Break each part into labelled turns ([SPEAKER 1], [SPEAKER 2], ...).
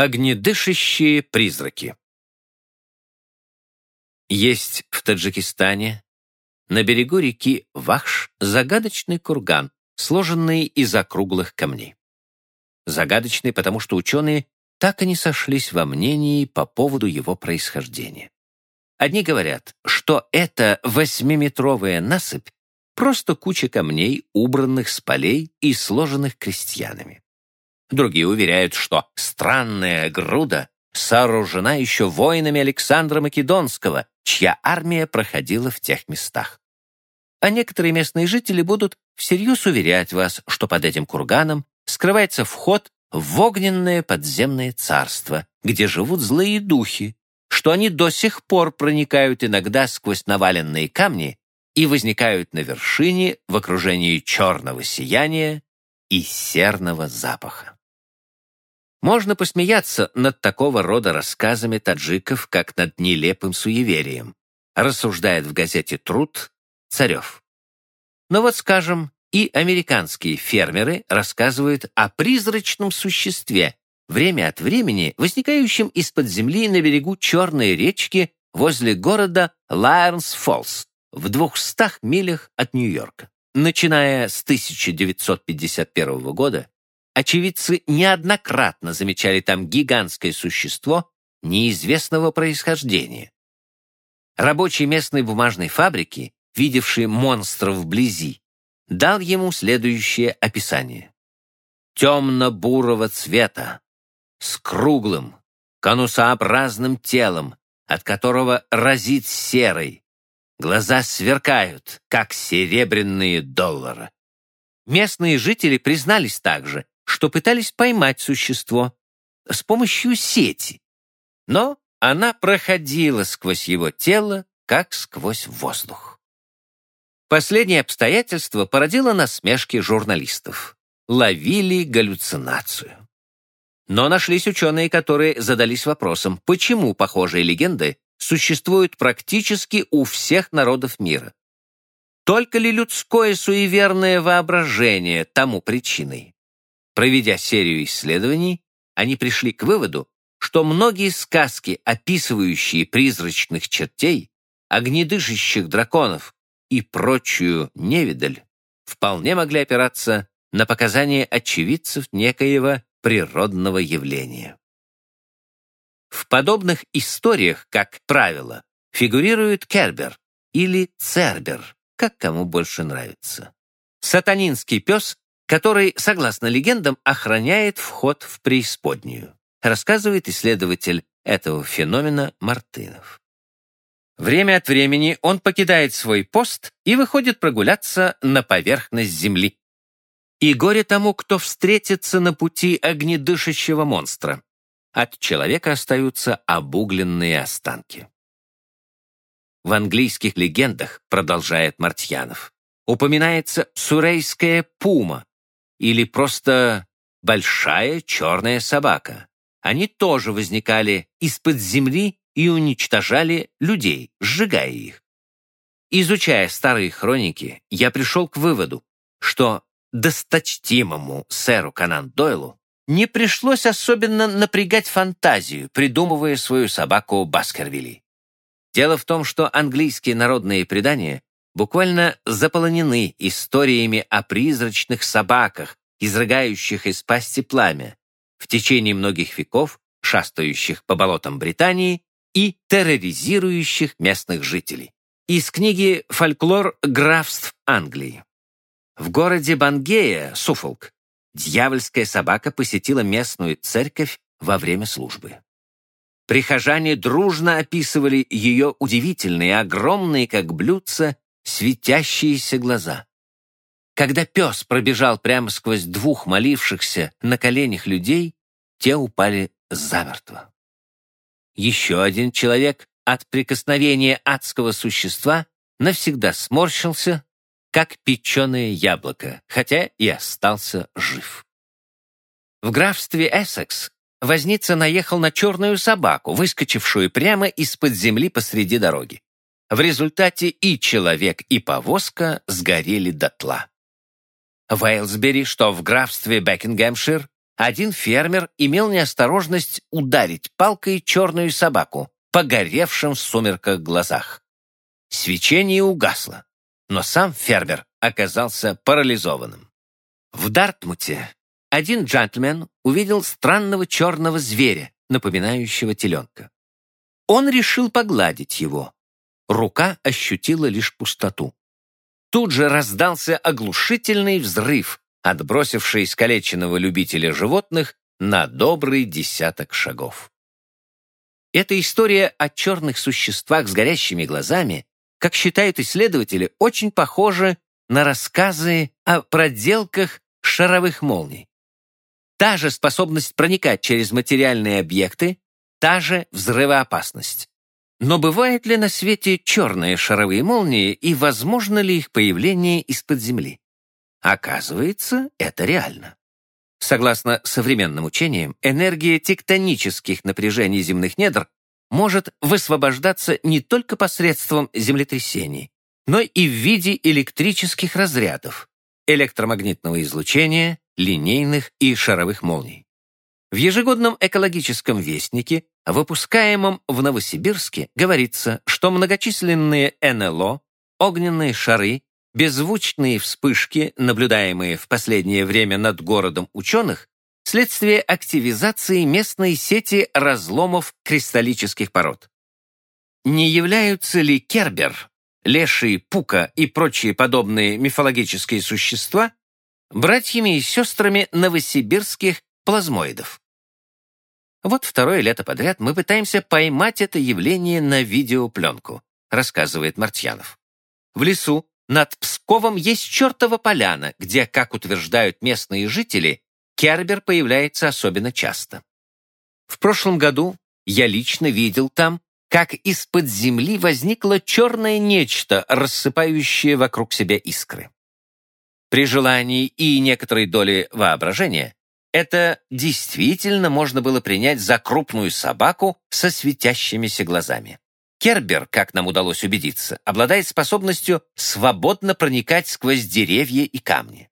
[SPEAKER 1] Огнедышащие призраки Есть в Таджикистане, на берегу реки Вахш, загадочный курган, сложенный из округлых камней. Загадочный, потому что ученые так и не сошлись во мнении по поводу его происхождения. Одни говорят, что это восьмиметровая насыпь просто куча камней, убранных с полей и сложенных крестьянами. Другие уверяют, что странная груда сооружена еще воинами Александра Македонского, чья армия проходила в тех местах. А некоторые местные жители будут всерьез уверять вас, что под этим курганом скрывается вход в огненное подземное царство, где живут злые духи, что они до сих пор проникают иногда сквозь наваленные камни и возникают на вершине в окружении черного сияния и серного запаха. Можно посмеяться над такого рода рассказами таджиков, как над нелепым суеверием, рассуждает в газете «Труд» Царев. Но вот, скажем, и американские фермеры рассказывают о призрачном существе, время от времени возникающем из-под земли на берегу Черной речки возле города Лайернс-Фоллс в 200 милях от Нью-Йорка. Начиная с 1951 года, очевидцы неоднократно замечали там гигантское существо неизвестного происхождения. Рабочий местной бумажной фабрики, видевший монстра вблизи, дал ему следующее описание. Темно-бурого цвета, с круглым, конусообразным телом, от которого разит серой. Глаза сверкают, как серебряные доллары. Местные жители признались также, что пытались поймать существо с помощью сети, но она проходила сквозь его тело, как сквозь воздух. Последнее обстоятельство породило насмешки журналистов. Ловили галлюцинацию. Но нашлись ученые, которые задались вопросом, почему похожие легенды существуют практически у всех народов мира. Только ли людское суеверное воображение тому причиной? Проведя серию исследований, они пришли к выводу, что многие сказки, описывающие призрачных чертей, огнедышащих драконов и прочую невидаль, вполне могли опираться на показания очевидцев некоего природного явления. В подобных историях, как правило, фигурирует Кербер или Цербер, как кому больше нравится. Сатанинский пес, который, согласно легендам, охраняет вход в преисподнюю, рассказывает исследователь этого феномена Мартынов. Время от времени он покидает свой пост и выходит прогуляться на поверхность земли. И горе тому, кто встретится на пути огнедышащего монстра. От человека остаются обугленные останки. В английских легендах, продолжает Мартьянов, упоминается сурейская пума или просто большая черная собака. Они тоже возникали из-под земли и уничтожали людей, сжигая их. Изучая старые хроники, я пришел к выводу, что досточтимому сэру Канан Дойлу не пришлось особенно напрягать фантазию, придумывая свою собаку Баскервилли. Дело в том, что английские народные предания буквально заполонены историями о призрачных собаках, изрыгающих из пасти пламя, в течение многих веков шастающих по болотам Британии и терроризирующих местных жителей. Из книги «Фольклор графств Англии». В городе Бангея, Суфолк, дьявольская собака посетила местную церковь во время службы. Прихожане дружно описывали ее удивительные, огромные, как блюдца, светящиеся глаза. Когда пес пробежал прямо сквозь двух молившихся на коленях людей, те упали замертво. Еще один человек от прикосновения адского существа навсегда сморщился, как печеное яблоко, хотя и остался жив. В графстве Эссекс возница наехал на черную собаку, выскочившую прямо из-под земли посреди дороги. В результате и человек, и повозка сгорели дотла. В Эйлсбери, что в графстве Бекингемшир, один фермер имел неосторожность ударить палкой черную собаку, погоревшим в сумерках глазах. Свечение угасло, но сам фермер оказался парализованным. В Дартмуте один джентльмен увидел странного черного зверя, напоминающего теленка. Он решил погладить его. Рука ощутила лишь пустоту. Тут же раздался оглушительный взрыв, отбросивший искалеченного любителя животных на добрый десяток шагов. Эта история о черных существах с горящими глазами, как считают исследователи, очень похожа на рассказы о проделках шаровых молний. Та же способность проникать через материальные объекты, та же взрывоопасность. Но бывают ли на свете черные шаровые молнии и возможно ли их появление из-под земли? Оказывается, это реально. Согласно современным учениям, энергия тектонических напряжений земных недр может высвобождаться не только посредством землетрясений, но и в виде электрических разрядов, электромагнитного излучения, линейных и шаровых молний. В ежегодном экологическом вестнике, выпускаемом в Новосибирске, говорится, что многочисленные НЛО, огненные шары, беззвучные вспышки, наблюдаемые в последнее время над городом ученых, следствие активизации местной сети разломов кристаллических пород. Не являются ли Кербер, леший, пука и прочие подобные мифологические существа братьями и сестрами новосибирских плазмоидов? Вот второе лето подряд мы пытаемся поймать это явление на видеопленку, рассказывает Мартьянов. В лесу над Псковом есть чертова поляна, где, как утверждают местные жители, Кербер появляется особенно часто. В прошлом году я лично видел там, как из-под земли возникло черное нечто, рассыпающее вокруг себя искры. При желании и некоторой доли воображения это действительно можно было принять за крупную собаку со светящимися глазами. Кербер, как нам удалось убедиться, обладает способностью свободно проникать сквозь деревья и камни.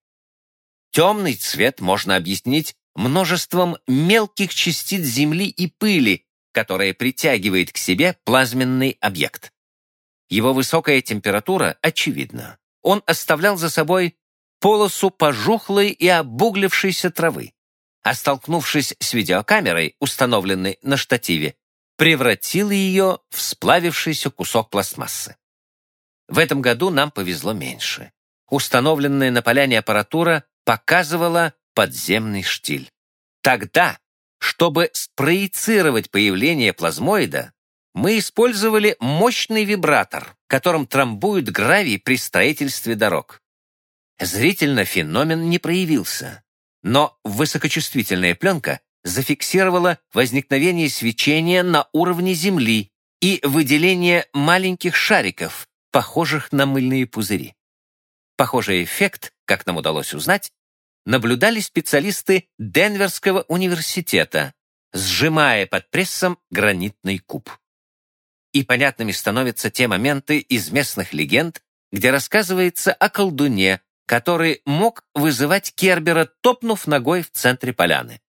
[SPEAKER 1] Темный цвет можно объяснить множеством мелких частиц земли и пыли, которая притягивает к себе плазменный объект. Его высокая температура очевидна. Он оставлял за собой полосу пожухлой и обуглившейся травы, а столкнувшись с видеокамерой, установленной на штативе, превратил ее в сплавившийся кусок пластмассы. В этом году нам повезло меньше. Установленная на поляне аппаратура показывала подземный штиль. Тогда, чтобы спроецировать появление плазмоида, мы использовали мощный вибратор, которым трамбуют гравий при строительстве дорог. Зрительно феномен не проявился, но высокочувствительная пленка зафиксировала возникновение свечения на уровне Земли и выделение маленьких шариков, похожих на мыльные пузыри. Похожий эффект, как нам удалось узнать, наблюдали специалисты Денверского университета, сжимая под прессом гранитный куб. И понятными становятся те моменты из местных легенд, где рассказывается о колдуне, который мог вызывать Кербера, топнув ногой в центре поляны.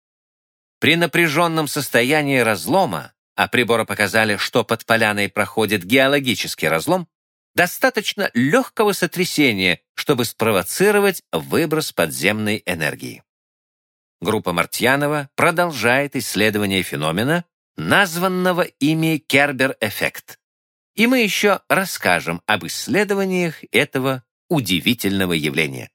[SPEAKER 1] При напряженном состоянии разлома, а приборы показали, что под поляной проходит геологический разлом, достаточно легкого сотрясения, чтобы спровоцировать выброс подземной энергии. Группа Мартьянова продолжает исследование феномена, названного ими Кербер-эффект. И мы еще расскажем об исследованиях этого удивительного явления.